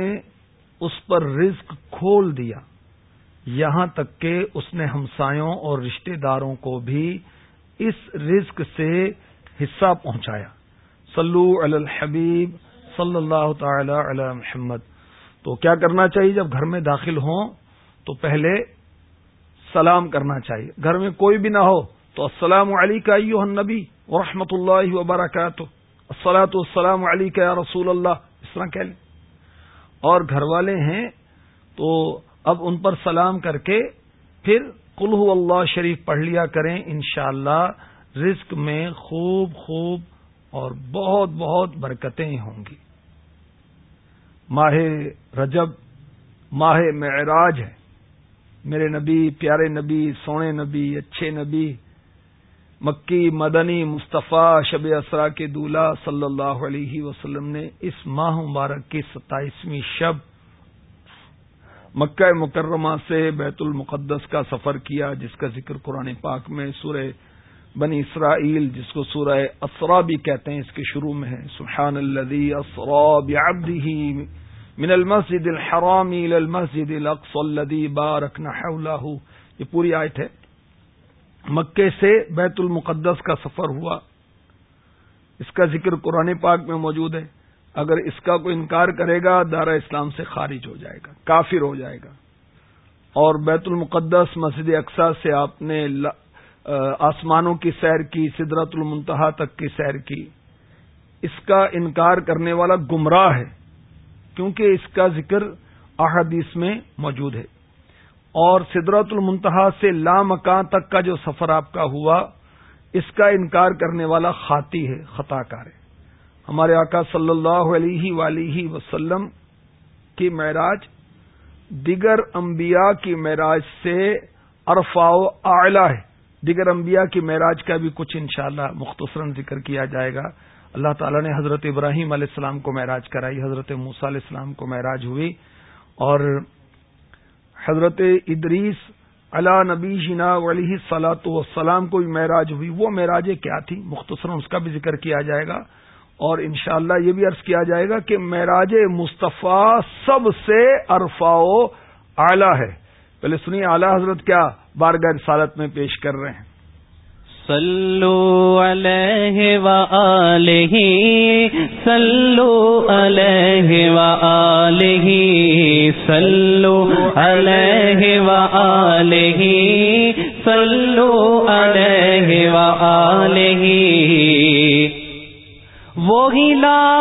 نے اس پر رزق کھول دیا۔ یہاں تک کہ اس نے ہمسایوں اور رشتہ داروں کو بھی اس رزق سے حصہ پہنچایا۔ صلو علی الحبیب صلی اللہ تعالی علی محمد۔ تو کیا کرنا چاہیے جب گھر میں داخل ہوں؟ تو پہلے سلام کرنا چاہیے۔ گھر میں کوئی بھی نہ ہو تو السلام علیکم النبی ورحمۃ اللہ وبرکاتہ۔ السلاۃ السلام علیکم رسول اللہ۔ اس طرح کہہ لیں۔ اور گھر والے ہیں، تو اب ان پر سلام کر کے پھر کلو اللہ شریف پڑھ لیا کریں انشاءاللہ اللہ رزق میں خوب خوب اور بہت بہت برکتیں ہوں گی۔ ماہ رجب، ماہ معراج ہے۔ میرے نبی، پیارے نبی، سونے نبی، اچھے نبی مکی مدنی مصطفیٰ شب اسرا کے دولہ صلی اللہ علیہ وسلم نے اس ماہ مبارک کی ستائیسویں شب مکہ مکرمہ سے بیت المقدس کا سفر کیا، جس کا ذکر قرآن پاک میں سورہ بنی اسرائیل، جس کو سورہ اسرا بھی کہتے ہیں، اس کے شروع میں ہے۔ سبحان الذي اسرا بعبده من المسجد الحرام الى المسجد الاقصى الذي باركنا حوله۔ یہ پوری آیت ہے۔ مکے سے بیت المقدس کا سفر ہوا۔ اس کا ذکر قرآن پاک میں موجود ہے۔ اگر اس کا کوئی انکار کرے گا دارا اسلام سے خارج ہو جائے گا، کافر ہو جائے گا۔ اور بیت المقدس مسجد اقسا سے آپ نے آسمانوں کی سیر کی، سدرت المنتہا تک کی سیر کی۔ اس کا انکار کرنے والا گمراہ ہے، کیونکہ اس کا ذکر احادیث میں موجود ہے۔ اور سدرت المنتہا سے لامکان تک کا جو سفر آپ کا ہوا، اس کا انکار کرنے والا خاتی ہے خطا کار ہے۔ ہمارے آقا صلی اللہ علیہ ولیہ وسلم کی معراج، دیگر انبیاء کی معراج سے ارفا اعلی ہے۔ دیگر انبیاء کی معراج کا بھی کچھ انشاءاللہ اللہ مختصراً ذکر کیا جائے گا۔ اللہ تعالیٰ نے حضرت ابراہیم علیہ السلام کو معراج کرائی، حضرت موسیٰ علیہ السلام کو معراج ہوئی اور حضرت ادریس علا نبی جنا علیہ سلاۃ وسلام کو بھی معراج ہوئی۔ وہ معراج کیا تھی مختصرا اس کا بھی ذکر کیا جائے گا اور انشاءاللہ یہ بھی عرض کیا جائے گا کہ معراج مصطفیٰ سب سے ارفا و اعلی ہے۔ پہلے سنیے اعلی حضرت کیا بارگاہ سالت میں پیش کر رہے ہیں۔ صلو علیہ وآلہ، صلو علیہ وآلہ، صلو علیہ وآلہ، صلو علیہ وآلہ۔ وہی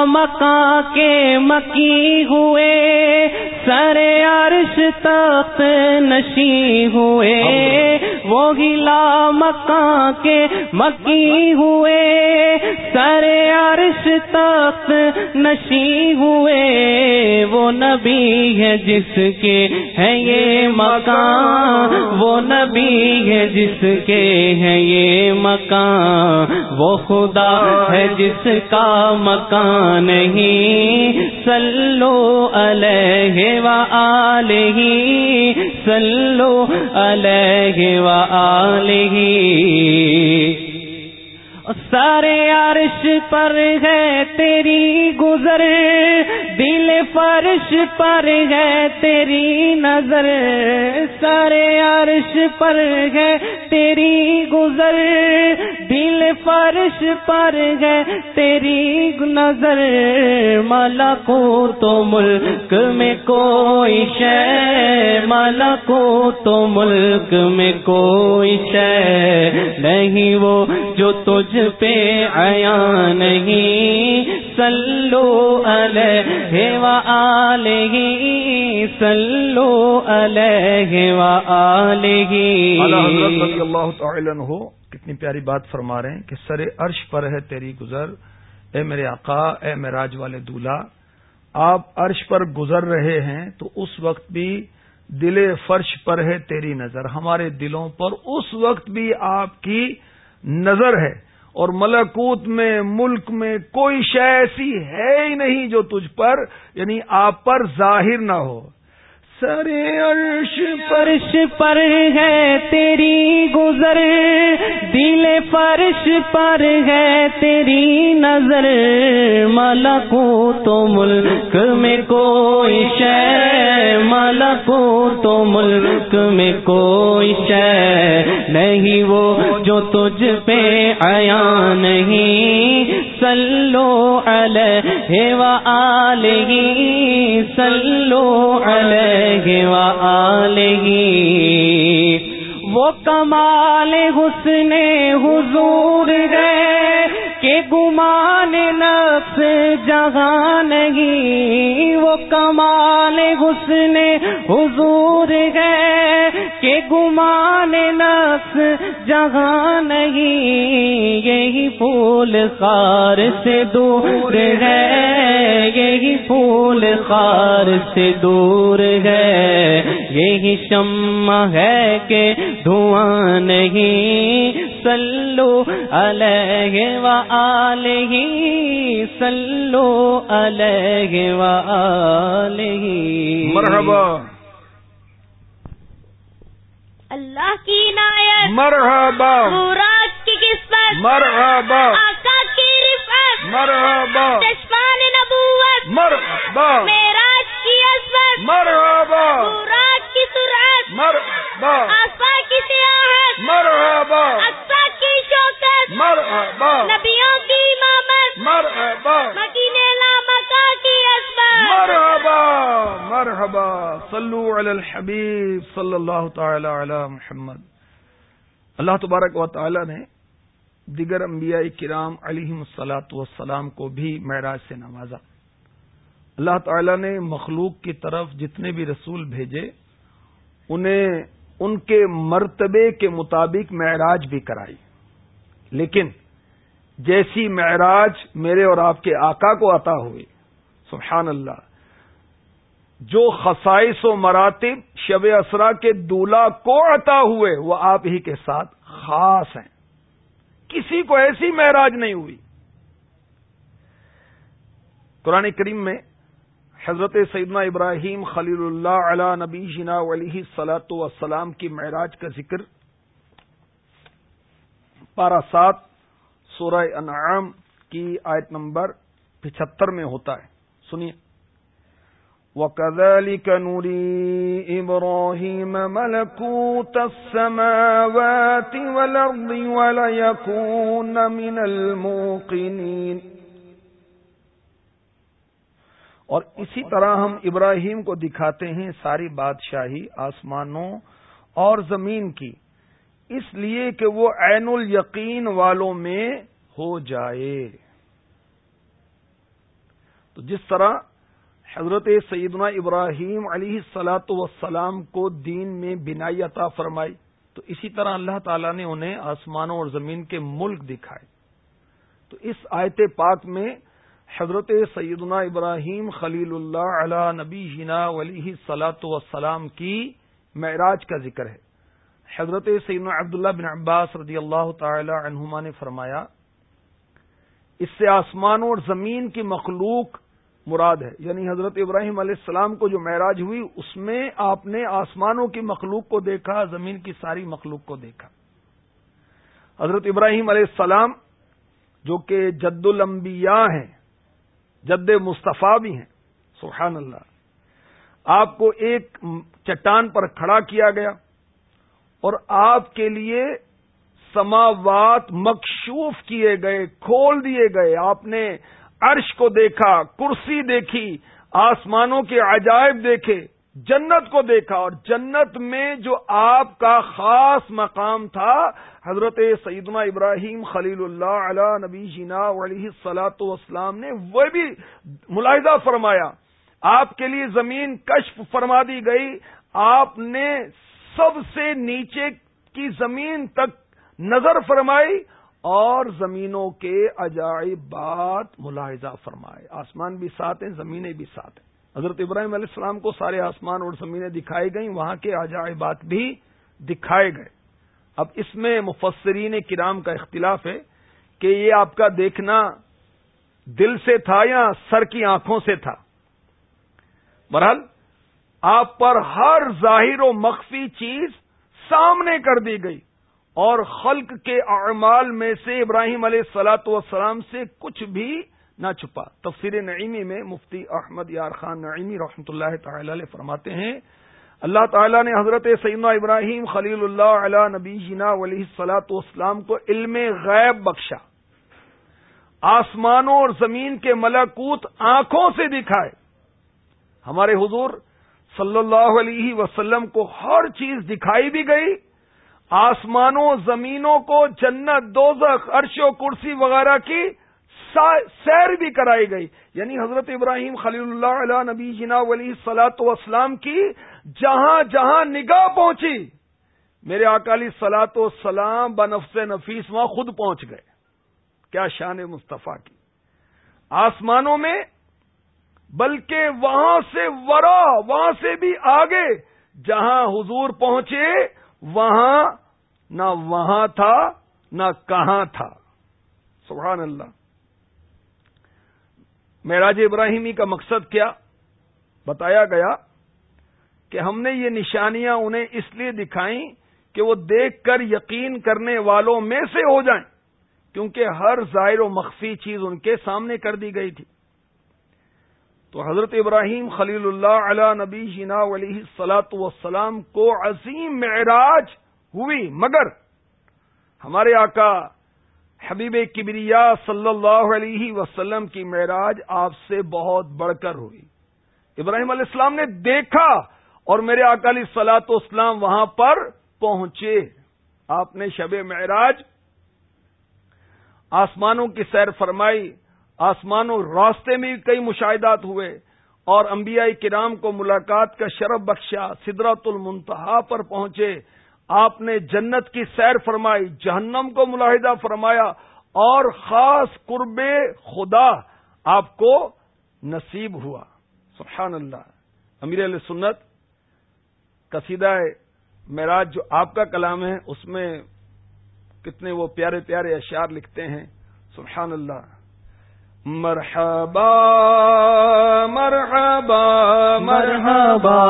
مکان کے مکی ہوئے سر عرش تخت نشی ہوئے وہ گلا مکان کے مکی ہوئے۔ سر عرش تخت نشی ہوئے۔ وہ نبی ہے جس کے ہے یہ مکان، وہ نبی ہے جس کے ہے یہ مکان۔ وہ خدا ہے جس کا مکان نہیں سلو علیہ وآلہ سلو علیہ وآلہ سارے عرش پر ہے تیری گزر۔ دل فرش پر ہے تیری نظر، سارے عرش پر ہے تیری گزر۔ دل فرش پر ہے تیری نظر۔ مالا کو تو ملک میں کوئی شے مالا کو تو ملک میں کوئی شے نہیں وہ جو تجھ پہ آیا نہیں سلو علیہ وآلہ سلو علیہ وآلہ اللہ تعالی عنہ، کتنی پیاری بات فرما رہے ہیں کہ سر عرش پر ہے تیری گزر۔ اے میرے آقا، اے میراج والے دولہ، آپ عرش پر گزر رہے ہیں تو اس وقت بھی دل فرش پر ہے تیری نظر۔ ہمارے دلوں پر اس وقت بھی آپ کی نظر ہے۔ اور ملکوت میں، ملک میں کوئی شے ایسی ہے ہی نہیں جو تجھ پر یعنی آپ پر ظاہر نہ ہو۔ سر عرش فرش پر ہے تیری گزر، دل فرش پر ہے تیری نظر ملکو تو ملک میں کوئی شے ملکو تو ملک میں کوئی شے نہیں، وہ جو تجھ پہ آیا نہیں۔ سلو علیہ وآلہ سلو علیہ وہ کمال حسن حضور گئے کہ گمان نفس جہاں نہیں، وہ کمال حسن حضور گئے کہ گمان نفس جہاں نہیں، یہی پھول خار سے دور ہے۔ یہی پھول خار سے دور ہے۔ یہی شمع ہے کہ دھواں نہیں۔ سلو علیہ وآلہ سلو علیہ وآلہ مرحبا. اللہ کی عنایت مرحبا. خوراک کی قسمت مرحبا. آقا کی رفعت مرحبا. چشمان نبوت مرحبا. عظمت مرحبا خوراک کی سرعت مرحبا آسا کی سیاحت مرحبا اقسا کی شوکت مرحبا نبیوں کی امامت مرحبا مکین لامکا کی عظمت مرحبا مرحبا صلو علی الحبیب صلی اللہ تعالی علی محمد۔ اللہ تبارک و تعالی نے دیگر انبیاء کرام علیہ السلاۃ والسلام کو بھی معراج سے نوازا۔ اللہ تعالی نے مخلوق کی طرف جتنے بھی رسول بھیجے، انہیں ان کے مرتبے کے مطابق معراج بھی کرائی۔ لیکن جیسی معراج میرے اور آپ کے آقا کو عطا ہوئی، سبحان اللہ، جو خصائص و مراتب شب اسرا کے دولہ کو عطا ہوئے، وہ آپ ہی کے ساتھ خاص ہیں۔ کسی کو ایسی معراج نہیں ہوئی۔ قرآن کریم میں حضرت سیدنا ابراہیم خلیل اللہ علی نبی جنا علیہ سلاۃ وسلام کی معراج کا ذکر پارا سات، سورہ انعام کی آیت نمبر پچہتر میں ہوتا ہے۔ سنیے۔ وَكَذَلِكَ نُرِي إِبْرَاهِيمَ مَلَكُوتَ السَّمَاوَاتِ وَالْأَرْضِ وَلَيَكُونَ مِنَ الْمُوقِنِينَ۔ اور اسی طرح ہم ابراہیم کو دکھاتے ہیں ساری بادشاہی آسمانوں اور زمین کی۔ اس لیے کہ وہ عین الیقین والوں میں ہو جائے۔ تو جس طرح حضرت سیدنا ابراہیم علیہ سلاۃ وسلام کو دین میں بنائی عطا فرمائی، تو اسی طرح اللہ تعالیٰ نے انہیں آسمانوں اور زمین کے ملک دکھائے۔ تو اس آیت پاک میں حضرت سیدنا ابراہیم خلیل اللہ علی نبی جنا علیہ سلاۃ وسلام کی معراج کا ذکر ہے۔ حضرت سیدنا عبداللہ بن عباس رضی اللہ تعالی عنہما نے فرمایا، اس سے آسمانوں اور زمین کی مخلوق مراد ہے۔ یعنی حضرت ابراہیم علیہ السلام کو جو معراج ہوئی، اس میں آپ نے آسمانوں کی مخلوق کو دیکھا، زمین کی ساری مخلوق کو دیکھا۔ حضرت ابراہیم علیہ السلام جو کہ جد الانبیاء ہیں جد مصطفیٰ بھی ہیں۔ سبحان اللہ۔ آپ کو ایک چٹان پر کھڑا کیا گیا اور آپ کے لیے سماوات مکشوف کیے گئے، کھول دیے گئے۔ آپ نے عرش کو دیکھا، کرسی دیکھی، آسمانوں کے عجائب دیکھے۔ جنت کو دیکھا اور جنت میں جو آپ کا خاص مقام تھا، حضرت سیدنا ابراہیم خلیل اللہ علی نبی جینا علیہ سلاۃ والسلام نے وہ بھی ملاحظہ فرمایا۔ آپ کے لیے زمین کشف فرما دی گئی۔ آپ نے سب سے نیچے کی زمین تک نظر فرمائی اور زمینوں کے عجائب بات ملاحظہ فرمائے۔ آسمان بھی ساتھ ہیں، زمینیں بھی ساتھ ہیں۔ حضرت ابراہیم علیہ السلام کو سارے آسمان اور زمینیں دکھائی گئیں، وہاں کے عجائبات بھی دکھائے گئے۔ اب اس میں مفسرین کرام کا اختلاف ہے کہ یہ آپ کا دیکھنا دل سے تھا یا سر کی آنکھوں سے تھا۔ برحال آپ پر ہر ظاہر و مخفی چیز سامنے کر دی گئی اور خلق کے اعمال میں سے ابراہیم علیہ السلاۃ والسلام سے کچھ بھی نہ چھپا۔ تفسیر نعیمی میں مفتی احمد یار خان نعیمی رحمۃ اللہ تعالی علیہ فرماتے ہیں، اللہ تعالیٰ نے حضرت سیدنا ابراہیم خلیل اللہ علیہ نبی جنا علیہ سلاۃ والسلام کو علم غیب بخشا، آسمانوں اور زمین کے ملاکوت آنکھوں سے دکھائے۔ ہمارے حضور صلی اللہ علیہ وسلم کو ہر چیز دکھائی بھی گئی، آسمانوں زمینوں کو جنت، دوزخ، عرش و کرسی وغیرہ کی سیر بھی کرائی گئی۔ یعنی حضرت ابراہیم خلیل اللہ علیہ نبی جنا ولی سلاۃ وسلام کی جہاں جہاں نگاہ پہنچی، میرے اکالی سلاط و سلام بنفس نفیس وہاں خود پہنچ گئے۔ کیا شان مصطفیٰ کی۔ آسمانوں میں، بلکہ وہاں سے ورا، وہاں سے بھی آگے، جہاں حضور پہنچے، وہاں نہ وہاں تھا، نہ کہاں تھا۔ سبحان اللہ۔ معراج ابراہیمی کا مقصد کیا؟ بتایا گیا کہ ہم نے یہ نشانیاں انہیں اس لیے دکھائیں کہ وہ دیکھ کر یقین کرنے والوں میں سے ہو جائیں، کیونکہ ہر ظاہر و مخفی چیز ان کے سامنے کر دی گئی تھی۔ تو حضرت ابراہیم خلیل اللہ علیہ نبی جنا علیہ سلاۃ وسلام کو عظیم معراج ہوئی، مگر ہمارے آقا حبیب کبریا صلی اللہ علیہ وسلم کی معراج آپ سے بہت بڑھ کر ہوئی۔ ابراہیم علیہ السلام نے دیکھا اور میرے اکالی سلاط و اسلام وہاں پر پہنچے۔ آپ نے شب معراج آسمانوں کی سیر فرمائی، آسمانوں راستے میں کئی مشاہدات ہوئے اور انبیاء کرام کو ملاقات کا شرف بخشا سدرت المنتہا پر پہنچے۔ آپ نے جنت کی سیر فرمائی، جہنم کو ملاحدہ فرمایا اور خاص قرب خدا آپ کو نصیب ہوا۔ سبحان اللہ۔ امیر علیہ سنت، قصیدہ معراج جو آپ کا کلام ہے، اس میں کتنے وہ پیارے پیارے اشعار لکھتے ہیں۔ سبحان اللہ۔ مرحبا مرحبا مرحبا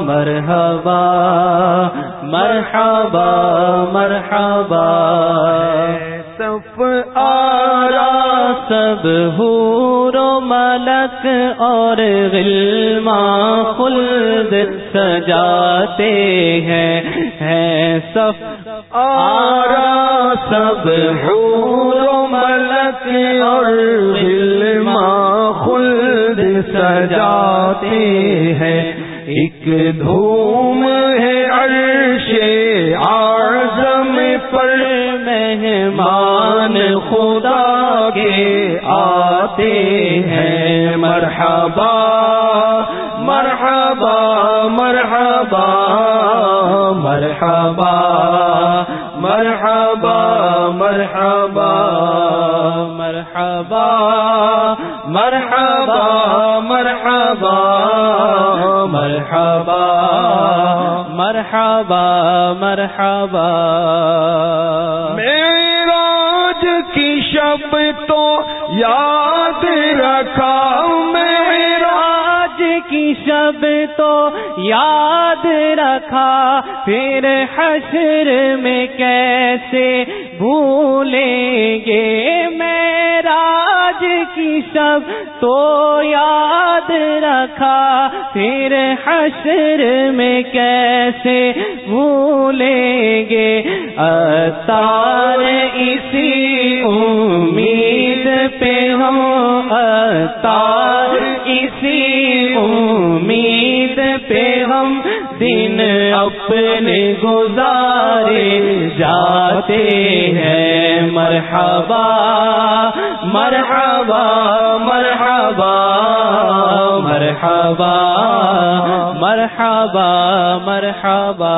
مرحبا مرحبا مرحبا صف آرا سب حور و ملک اور غلما خلد سجاتے ہیں ہیں صف آرا سب حور و ملک اور غلما خلد سجاتے ہیں۔ ایک دھوم ہے عرش آزم پر، مہمان خدا کے آتے ہیں۔ مرحبا مرحبا مرحبا مرحبا مرحبا۔ مرحبا مرحبا۔ میراج کی شب تو یاد رکھا میراج کی شب تو یاد رکھا۔ پھر حشر میں کیسے بھولیں گے؟ میراج کی شب تو یاد رکھا۔ پھر حشر میں کیسے بھولیں گے۔ اتار اسی امید پہ ہم اتار اسی امید پہ ہم دن اپنے گزارے جاتے ہیں۔ مرحبا مرحبا مرحبا مرحبا۔ مرحبا مرحبا۔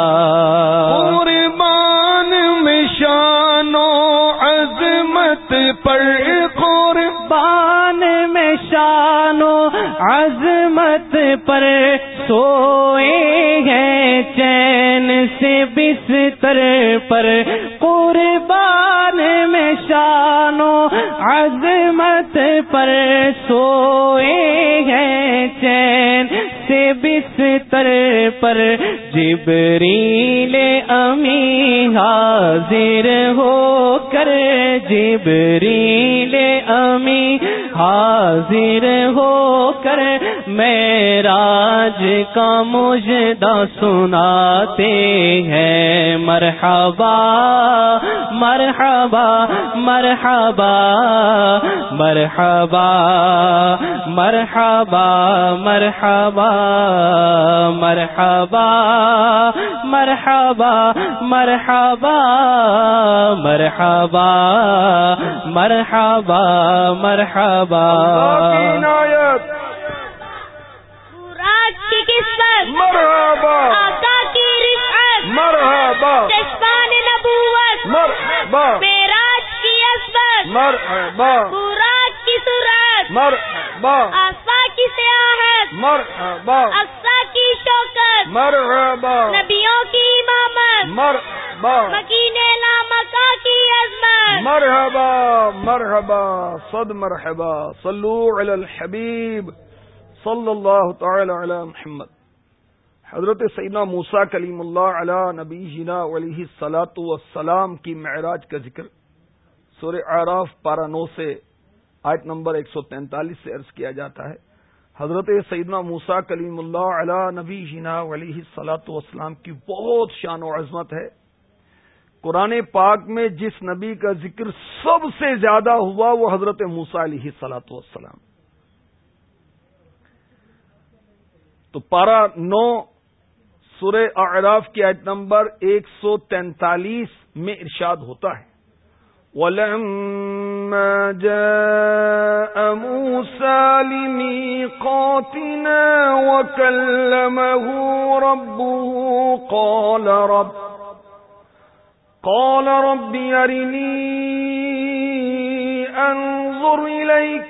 قربان میں شان و عظمت پر قربان بان میں شان و عظمت پر سوئے ہیں چین سے بستر پر۔ قربان میں شانو عظمت پر سوئے ہیں چین سے بستر پر جبریل امی حاضر ہو کر جبریل امی حاضر ہو کر میں راج کا مجدہ سناتے ہیں مرحبا مرحبا مرحبا مرحبا مرحبا مرحبا مرحبا مرحبا مرحبا مرحبا مرحبا مرحبا عنایت مرحبا۔ آقا کی رفعت۔ مرحبا۔ چشمان نبوت۔ مرحبا۔ معراج کی عصمت مرحبا۔ خوراک کی صورت۔ مرحبا۔ آسا کی سیاحت۔ مرحبا۔ اقسا کی شوکت۔ مرحبا۔ نبیوں کی امامت۔ مرحبا۔ مکین لامکا کی عظمت مرحبا مرحبا، صد مرحبا، صلو علی الحبیب صلی اللہ تعالی علی محمد۔ حضرت سیدنا موسا کلیم اللہ علی نبی جنا علیہ سلاۃ والسلام کی معراج کا ذکر۔ سورہ آراف پارا نو سے آیت نمبر ایک سو تینتالیس سے عرض کیا جاتا ہے۔ حضرت سیدنا موسا کلیم اللہ علی نبی جنا علیہ سلاۃ والسلام کی بہت شان و عظمت ہے۔ قرآن پاک میں جس نبی کا ذکر سب سے زیادہ ہوا وہ حضرت موسا علیہ سلاۃ والسلام۔ تو پارا نو سورہ اعراف کی آیت نمبر ایک سو تینتالیس میں ارشاد ہوتا ہے۔ وَلَمَّا جَاءَ مُوسَى لِمِيقَاتِنَا وَكَلَّمَهُ رَبُّهُ قَالَ رَبِّ قال رب أرني أنظر إليك.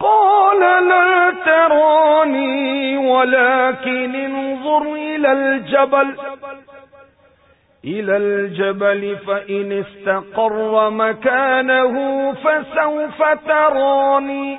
قال لا تراني ولكن انظر إلى الجبل. إلى الجبل فإن استقر مكانه فسوف تراني.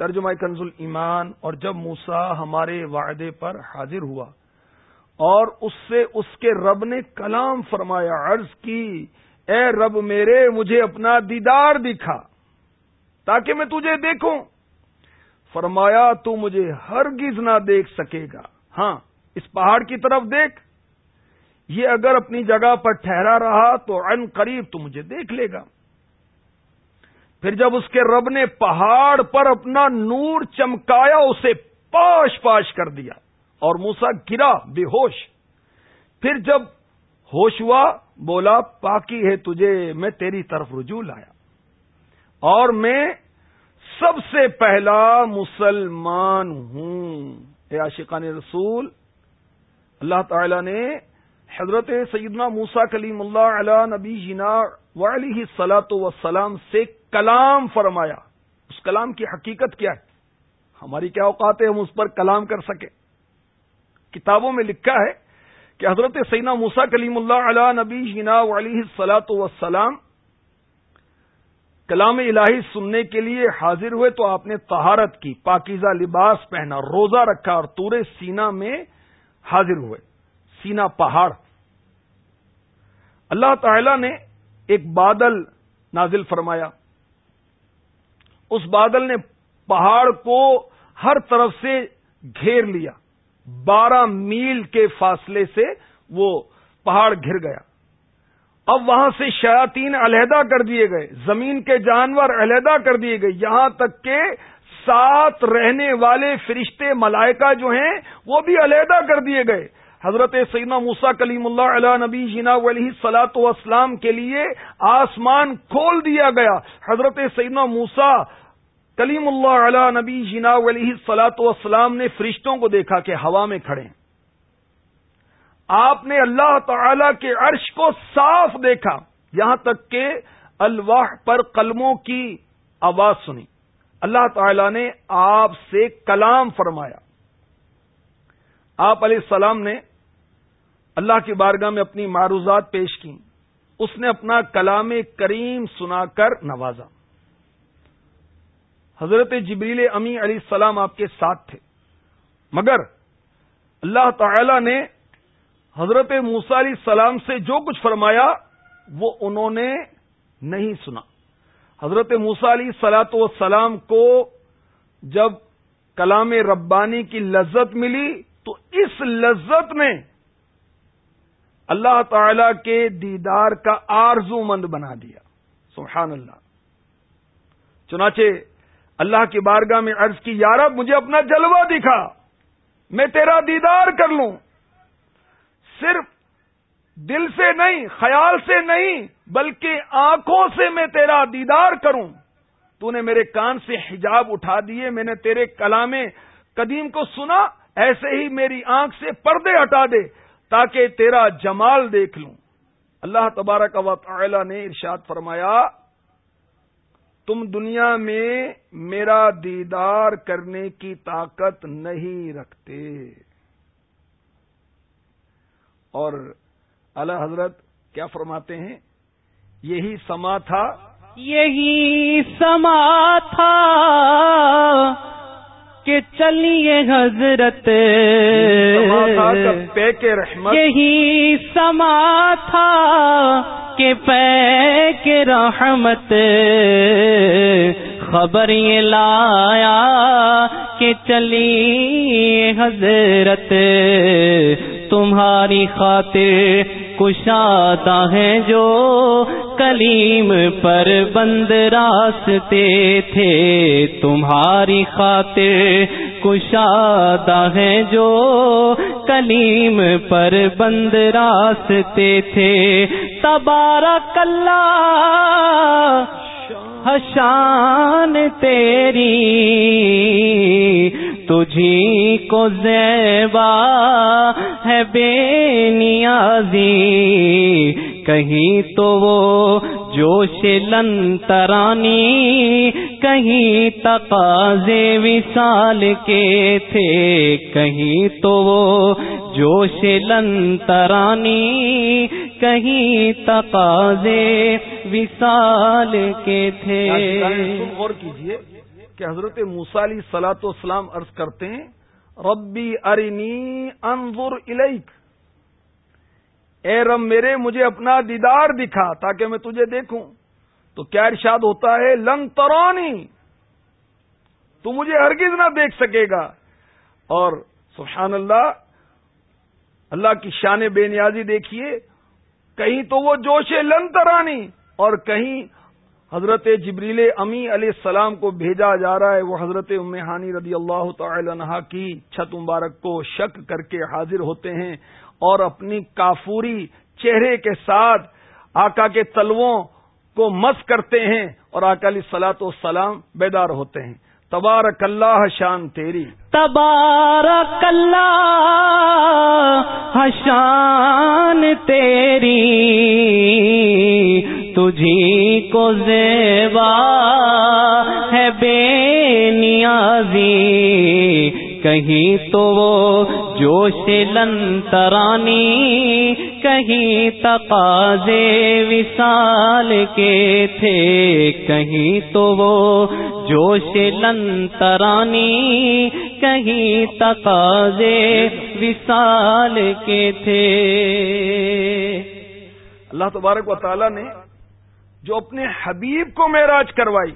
ترجمہ کنز ایمان اور جب موسا ہمارے وعدے پر حاضر ہوا، اور اس سے اس کے رب نے کلام فرمایا، عرض کی، اے رب میرے، مجھے اپنا دیدار دکھا تاکہ میں تجھے دیکھوں۔ فرمایا، تو مجھے ہرگز نہ دیکھ سکے گا۔ ہاں اس پہاڑ کی طرف دیکھ۔ یہ اگر اپنی جگہ پر ٹھہرا رہا تو ان قریب تو مجھے دیکھ لے گا۔ پھر جب اس کے رب نے پہاڑ پر اپنا نور چمکایا، اسے پاش پاش کر دیا اور موسا گرا، بے ہوش۔ پھر جب ہوش ہوا، بولا، پاکی ہے تجھے، میں تیری طرف رجوع لایا۔ اور میں سب سے پہلا مسلمان ہوں۔ اے عاشقان رسول، اللہ تعالی نے حضرت سیدنا موسا کلیم اللہ علیہ نبی جنا علیہ سلاۃ وسلام سے کلام فرمایا۔ اس کلام کی حقیقت کیا ہے؟ ہماری کیا اوقات ہے ہم اس پر کلام کر سکیں؟ کتابوں میں لکھا ہے کہ حضرت سینا موسا کلیم اللہ علیہ نبی جنا علیہ سلاۃ وسلام کلام الہی سننے کے لیے حاضر ہوئے تو آپ نے طہارت کی، پاکیزہ لباس پہنا، روزہ رکھا اور تورے سینا میں حاضر ہوئے۔ سینا پہاڑ۔ اللہ تعالی نے ایک بادل نازل فرمایا۔ اس بادل نے پہاڑ کو ہر طرف سے گھیر لیا۔ بارہ میل کے فاصلے سے وہ پہاڑ گر گیا۔ اب وہاں سے شیاطین علیحدہ کر دیے گئے۔ زمین کے جانور علیحدہ کر دیے گئے۔ یہاں تک کہ ساتھ رہنے والے فرشتے ملائکہ جو ہیں وہ بھی علیحدہ کر دیے گئے۔ حضرت سیدنا موسا کلیم اللہ علیہ نبی جینا علیہ سلاۃ واسلام کے لیے آسمان کھول دیا گیا۔ حضرت سیدنا موسا کلیم اللہ علیہ نبی جینا علیہ سلاۃ واسلام نے فرشتوں کو دیکھا کہ ہوا میں کھڑے آپ نے اللہ تعالی کے عرش کو صاف دیکھا۔ یہاں تک کہ الواح پر قلموں کی آواز سنی۔ اللہ تعالی نے آپ سے کلام فرمایا۔ آپ علیہ السلام نے اللہ کی بارگاہ میں اپنی معروضات پیش کی اس نے اپنا کلام کریم سنا کر نوازا۔ حضرت جبریل امی علیہ السلام آپ کے ساتھ تھے۔ مگر اللہ تعالی نے حضرت موسا علیہ السلام سے جو کچھ فرمایا وہ انہوں نے نہیں سنا۔ حضرت موسا علیہ سلاۃ والسلام کو جب کلام ربانی کی لذت ملی تو اس لذت نے اللہ تعالی کے دیدار کا آرزو مند بنا دیا۔ سبحان اللہ۔ چنانچہ اللہ کی بارگاہ میں عرض کی یارب مجھے اپنا جلوہ دکھا، میں تیرا دیدار کر لوں۔ صرف دل سے نہیں، خیال سے نہیں، بلکہ آنکھوں سے میں تیرا دیدار کروں۔ تو نے میرے کان سے حجاب اٹھا دیے، میں نے تیرے کلام قدیم کو سنا، ایسے ہی میری آنکھ سے پردے ہٹا دے۔ تاکہ تیرا جمال دیکھ لوں۔ اللہ تبارک و تعالی نے ارشاد فرمایا، تم دنیا میں میرا دیدار کرنے کی طاقت نہیں رکھتے۔ اور اعلی حضرت کیا فرماتے ہیں؟ یہی سما تھا۔ یہی سما تھا۔ کہ چلیے حضرت پے کے رحمت یہی سما تھا کہ پے کے رحمت خبر یہ لایا کہ چلی حضرت تمہاری خاطر کشادہ ہے جو کلیم پر بند راستے تھے تمہاری خاطر کشادہ ہے جو کلیم پر بند راستے تھے تبارک اللہ حشان تیری تجھی کو زیبا ہے بے نیازی۔ کہیں تو وہ جوش لنترانی، کہیں تقاضے وصال کے تھے، کہیں تو وہ جوش لنترانی، کہیں تقاضے وصال کے تھے۔ جی، غور کیجیے کہ حضرت علیہ سلاۃ اسلام عرض کرتے ہیں، ربی ارنی انظر الیک اے رب میرے، مجھے اپنا دیدار دکھا تاکہ میں تجھے دیکھوں۔ تو کیا ارشاد ہوتا ہے؟ لنگ ترونی تو مجھے ہرگز نہ دیکھ سکے گا۔ اور سبحان اللہ اللہ کی شان بے نیازی دیکھیے، کہیں تو وہ جوش لن ترانی اور کہیں حضرت جبریل امی علیہ السلام کو بھیجا جا رہا ہے۔ وہ حضرت امہانی رضی اللہ تعالی عنہ کی چھت مبارک کو شک کر کے حاضر ہوتے ہیں۔ اور اپنی کافوری چہرے کے ساتھ آقا کے تلووں کو مس کرتے ہیں اور آقا علیہ سلاۃ والسلام بیدار ہوتے ہیں۔ تبارک اللہ شان تیری۔ تبارک اللہ شان تیری۔ تجھی کو زیبا ہے بے نیازی۔ کہیں تو وہ جوش لنترانی، کہیں تقاضے وصال کے تھے، کہیں تو وہ جوش لنترانی، کہیں تقاضے وصال کے تھے۔ اللہ تبارک و تعالی نے جو اپنے حبیب کو معراج کروائی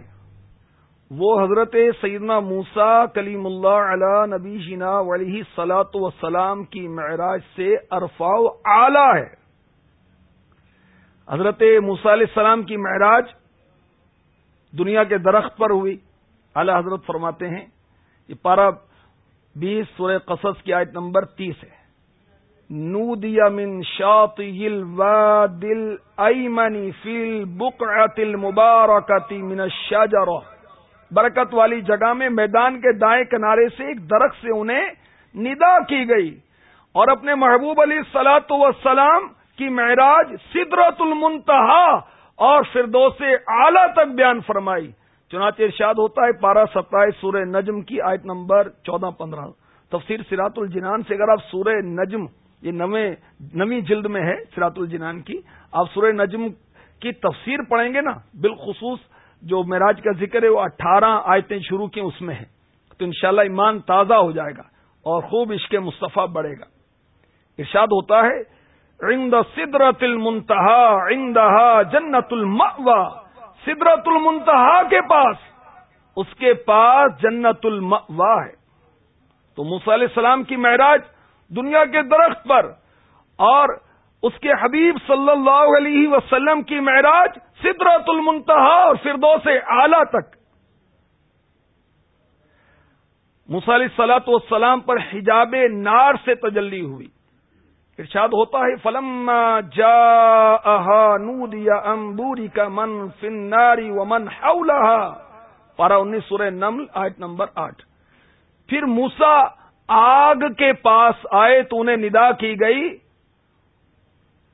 وہ حضرت سیدنا موسا کلیم اللہ علی نبی جینا علیہ سلاۃ وسلام کی معراج سے ارفا اعلی ہے۔ حضرت موسا علیہ السلام کی معراج دنیا کے درخت پر ہوئی۔ اعلی حضرت فرماتے ہیں، یہ پارہ بیس سورہ قصص کی آیت نمبر تیس ہے۔ نودیا من شاطئ الواد الایمن فی البقعة المبارکة من الشجرہ۔ برکت والی جگہ میں میدان کے دائیں کنارے سے ایک درخت سے انہیں ندا کی گئی اور اپنے محبوب علی سلاۃ وسلام کی معراج سدرت المنتہا اور فردو سے اعلی تک بیان فرمائی۔ چنانچہ ارشاد ہوتا ہے پارہ ستائیس سورہ نجم کی آیت نمبر چودہ پندرہ۔ تفسیر سیرات الجنان سے اگر آپ سورہ نجم، یہ نویں جلد میں ہے سیرات الجنان کی، آپ سورہ نجم کی تفسیر پڑھیں گے نا، بالخصوص جو معراج کا ذکر ہے وہ اٹھارہ آیتیں شروع کی اس میں ہیں۔ تو انشاءاللہ ایمان تازہ ہو جائے گا اور خوب عشق مصطفیٰ بڑھے گا۔ ارشاد ہوتا ہے، عند سدرت المنتہا، عندہا جنت المأوا سدرت المنتہا کے پاس، اس کے پاس جنت المأوا ہے۔ تو موسیٰ علیہ السلام کی معراج دنیا کے درخت پر اور اس کے حبیب صلی اللہ علیہ وسلم کی معراج سدرت المنتہا اور فردو سے اعلی تک۔ مسالی سلاط والسلام پر حجاب نار سے تجلی ہوئی۔ ارشاد ہوتا ہے فلم جا نودیا امبوری کا من فناری و من پارا انیس، سورہ نمل، آیت نمبر آٹھ۔ پھر موسا آگ کے پاس آئے تو انہیں ندا کی گئی۔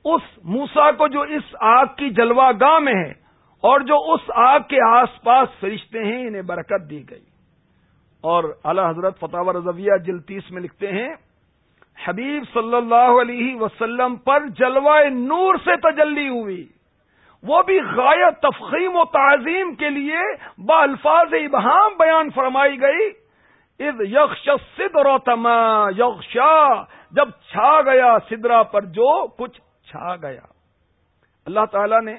اس موسا کو جو اس آگ کی جلوا گاہ میں ہے اور جو اس آگ کے آس پاس فرشتے ہیں، انہیں برکت دی گئی۔ اور اعلی حضرت فتح رضویہ جلتیس میں لکھتے ہیں، حبیب صلی اللہ علیہ وسلم پر جلوہ نور سے تجلی ہوئی۔ وہ بھی غایت تفخیم و تعظیم کے لیے با الفاظ ابہام بیان فرمائی گئی۔ از یکش سدرتما یکشا جب چھا گیا سدرا پر جو کچھ چھا گیا۔ اللہ تعالی نے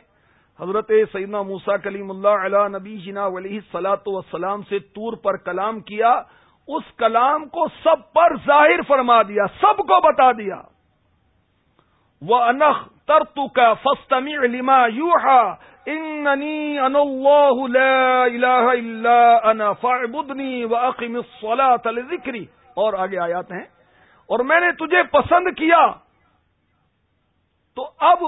حضرت سیدنا موسا کلیم اللہ علیہ نبی جنا ولی سلاۃ وسلام سے تور پر کلام کیا۔ اس کلام کو سب پر ظاہر فرما دیا، سب کو بتا دیا۔ وہ انخ ترتو کا فستمی علما یوہا اننی ان اللہ لا الہ الا انا فاعبدنی واقم الصلاة لذکری۔ اور آگے آیات ہیں۔ اور میں نے تجھے پسند کیا۔ تو اب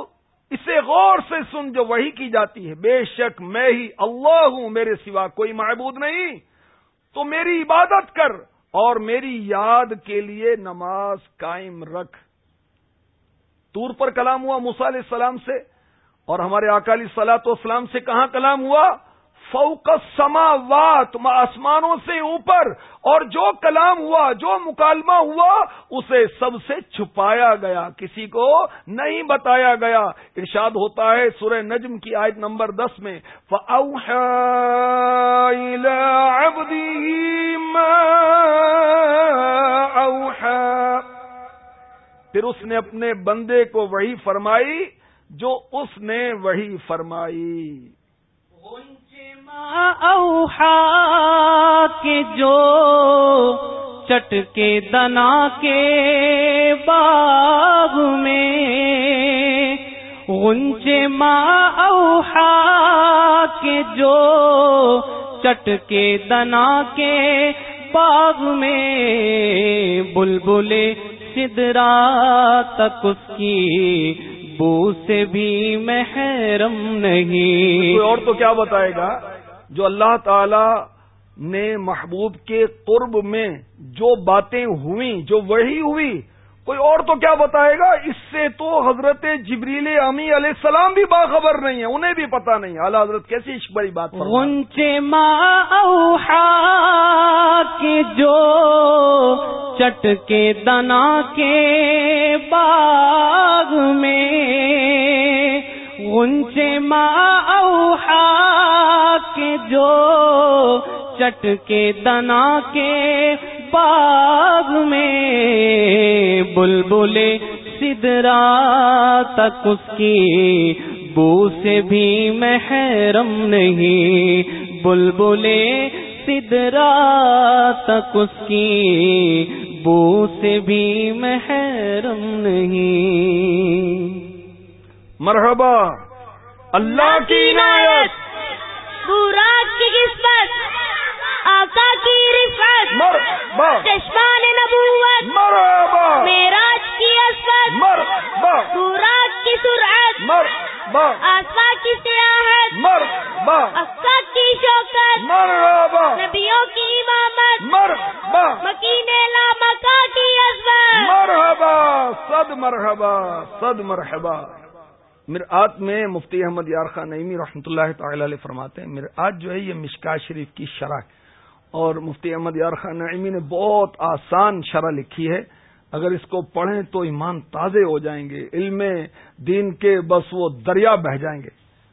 اسے غور سے سن جو وہی کی جاتی ہے۔ بے شک میں ہی اللہ ہوں، میرے سوا کوئی معبود نہیں۔ تو میری عبادت کر اور میری یاد کے لیے نماز قائم رکھ۔ تور پر کلام ہوا علیہ السلام سے اور ہمارے اکالی سلاط اسلام سے کہاں کلام ہوا؟ فوق سماوات آسمانوں سے اوپر، اور جو کلام ہوا، جو مکالمہ ہوا، اسے سب سے چھپایا گیا، کسی کو نہیں بتایا گیا۔ ارشاد ہوتا ہے سورہ نجم کی آیت نمبر دس میں پھر اس نے اپنے بندے کو وہی فرمائی، جو اس نے وہی فرمائی۔ اوہا کے جو چٹ کے دنا کے باغ میں غنچے ماں اوہا کے جو چٹ کے دنا کے باغ میں بلبلے سدرا تک اس کی بو سے بھی محرم نہیں۔ کوئی اور تو کیا بتائے گا؟ جو اللہ تعالی نے محبوب کے قرب میں جو باتیں ہوئیں، جو وہی ہوئی، کوئی اور تو کیا بتائے گا؟ اس سے تو حضرت جبریل امی علیہ السلام بھی باخبر نہیں ہے انہیں بھی پتا نہیں اعلیٰ حضرت کیسی عشق بڑی بات کے جو چٹ کے دنا کے باغ میں اونچے ماں اوہا کے جو چٹ کے دنا کے باغ میں بلبلے سدرا تک اس کی بو سے بھی محرم نہیں، بلبلے سدرا تک اس کی بو سے بھی محرم نہیں۔ مرحبا اللہ کی عنایت۔ پورا کی قسمت آسا کی رفت مرحبا۔ چشمان نبوت مرحبا۔ میراج کی عصمت مرحبا۔ سوراخ کی سرعت مرحبا۔ آسا کی سیاحت مرحبا۔ اقسا کی شوکت مرحبا۔ نبیوں کی امامت مرحبا۔ مکین لامکا کی عظمت مرحبا۔ صد مرحبا۔ صد مرحبا۔ مرآت میں مفتی احمد یار خان نعیمی رحمۃ اللہ تعالی علیہ فرماتے ہیں، مرآت جو ہے یہ مشکا شریف کی شرح اور مفتی احمد یار خان نعیمی نے بہت آسان شرح لکھی ہے۔ اگر اس کو پڑھیں تو ایمان تازے ہو جائیں گے، علم دین کے بس وہ دریا بہ جائیں گے۔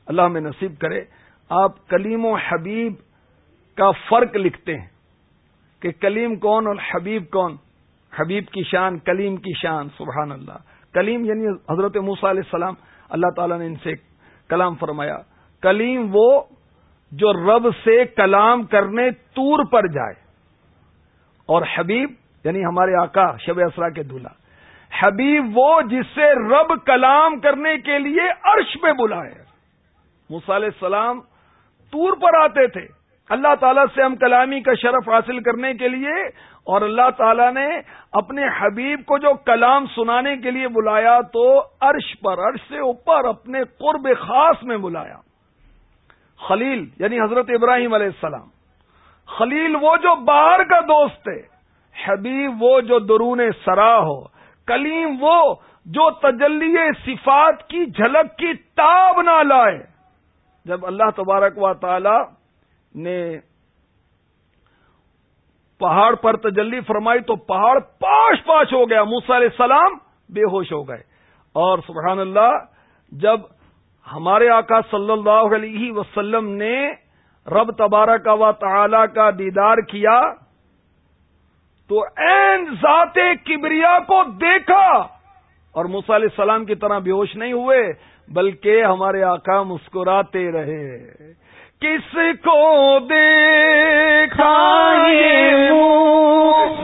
اللہ میں نصیب کرے، آپ کلیم و حبیب کا فرق لکھتے ہیں کہ کلیم کون اور حبیب کون۔ حبیب کی شان، کلیم کی شان، سبحان اللہ۔ کلیم یعنی حضرت موسیٰ علیہ السلام۔ اللہ تعالیٰ نے ان سے کلام فرمایا۔ کلیم وہ جو رب سے کلام کرنے تور پر جائے۔ اور حبیب یعنی ہمارے آقا شب اسرا کے دلہا حبیب وہ جس سے رب کلام کرنے کے لیے عرش پہ بلائے۔ موسیٰ علیہ السلام تور پر آتے تھے۔ اللہ تعالیٰ سے ہم کلامی کا شرف حاصل کرنے کے لیے اور اللہ تعالیٰ نے اپنے حبیب کو جو کلام سنانے کے لیے بلایا تو عرش پر، عرش سے اوپر اپنے قرب خاص میں بلایا۔ خلیل یعنی حضرت ابراہیم علیہ السلام۔ خلیل وہ جو باہر کا دوست ہے، حبیب وہ جو درون سرا ہو۔ کلیم وہ جو تجلی صفات کی جھلک کی تاب نہ لائے۔ جب اللہ تبارک و تعالی نے پہاڑ پر تجلی فرمائی تو پہاڑ پاش پاش ہو گیا۔ موسا علیہ السلام بے ہوش ہو گئے۔ اور سبحان اللہ، جب ہمارے آقا صلی اللہ علیہ وسلم نے رب تبارک و تعالی کا دیدار کیا، تو این ذات کبریا کو دیکھا۔ اور موسیٰ علیہ السلام کی طرح بے ہوش نہیں ہوئے، بلکہ ہمارے آقا مسکراتے رہے۔ کس کو دیکھا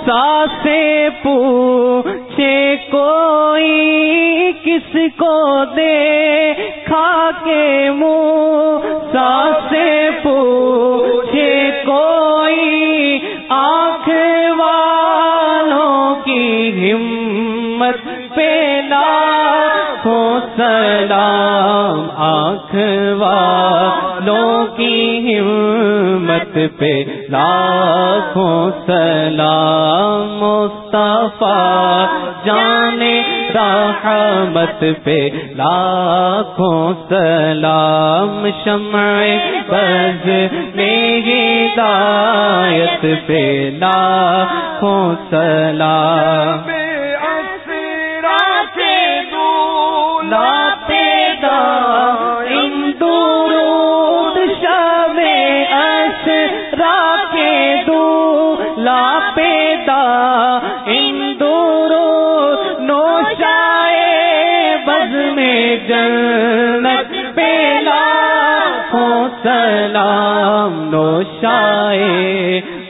ساسے پوچھے کوئی کس کو دے کھا کے منہ؟ ساسے پوچھے کوئی آنکھ والوں کی ہمت پہ لاکھوں سلام آنکھ والوں پہ لاکھوں سلام مصطفیٰ جانے رحمت پہ لاکھوں سلام شمع بز میری دایت پہ لاکھوں سلام لاتے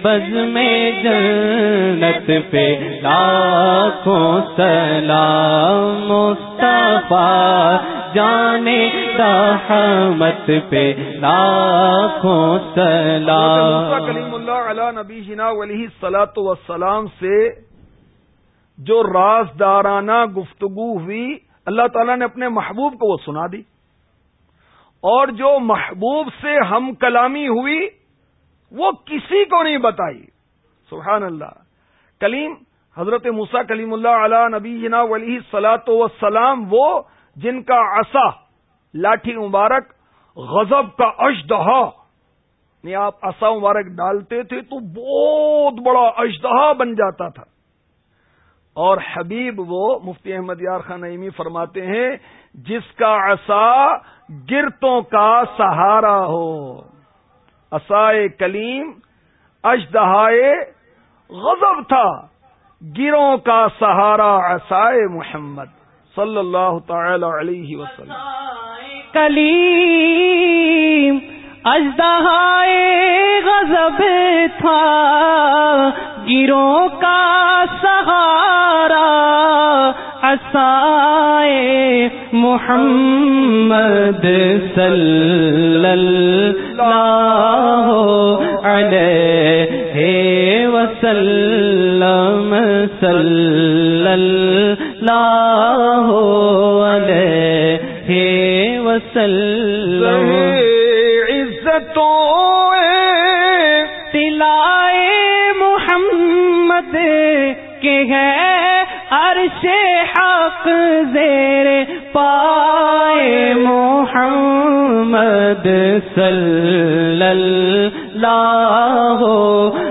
نوشائے بز میں جنت پہ لاکھوں سلام مصطفیٰ جانے رحمت پہ لاکھوں سلام کلیم اللہ علی نبی جنا علیہ سلاۃ وسلام سے جو رازدارانہ گفتگو ہوئی، اللہ تعالیٰ نے اپنے محبوب کو وہ سنا دی۔ اور جو محبوب سے ہم کلامی ہوئی وہ کسی کو نہیں بتائی۔ سبحان اللہ۔ کلیم، حضرت موسا کلیم اللہ علیہ نبی جنا ولی سلاۃ وسلام وہ جن کا عصا، لاٹھی مبارک، غضب کا اشدہا۔ یعنی آپ عصا مبارک ڈالتے تھے تو بہت بڑا اشدہا بن جاتا تھا۔ اور حبیب وہ مفتی احمد یار خان نعیمی فرماتے ہیں، جس کا عصا گرتوں کا سہارا ہو۔ عصائے کلیم اشدہائے غضب تھا۔ گروں کا سہارا عصائے محمد صلی اللہ تعالی علیہ وسلم۔ کلیم اجدہائے غضب تھا۔ گروں کا سہارا عصائے محمد صلی اللہ علیہ وسلم صلی اللہ علیہ وسلم حق زیر پائے محمد صلی اللہ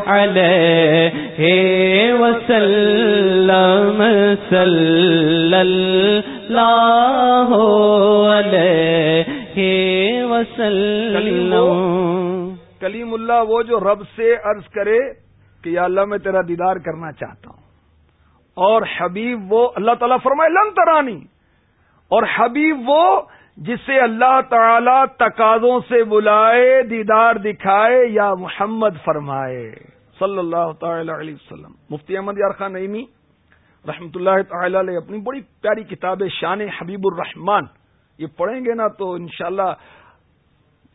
علیہ وسلم صلی اللہ علیہ وسلم. کلیم اللہ وہ جو رب سے عرض کرے کہ یا اللہ میں تیرا دیدار کرنا چاہتا ہوں۔ اور حبیب وہ اللہ تعالیٰ فرمائے، لن ترانی۔ اور حبیب وہ جسے اللہ تعالی تقاضوں سے بلائے، دیدار دکھائے، یا محمد فرمائے۔ صلی اللہ تعالی علیہ وسلم۔ مفتی احمد یار خان نعیمی رحمت اللہ تعالی علیہ، اپنی بڑی پیاری کتاب شان حبیب الرحمان یہ پڑھیں گے نا تو انشاءاللہ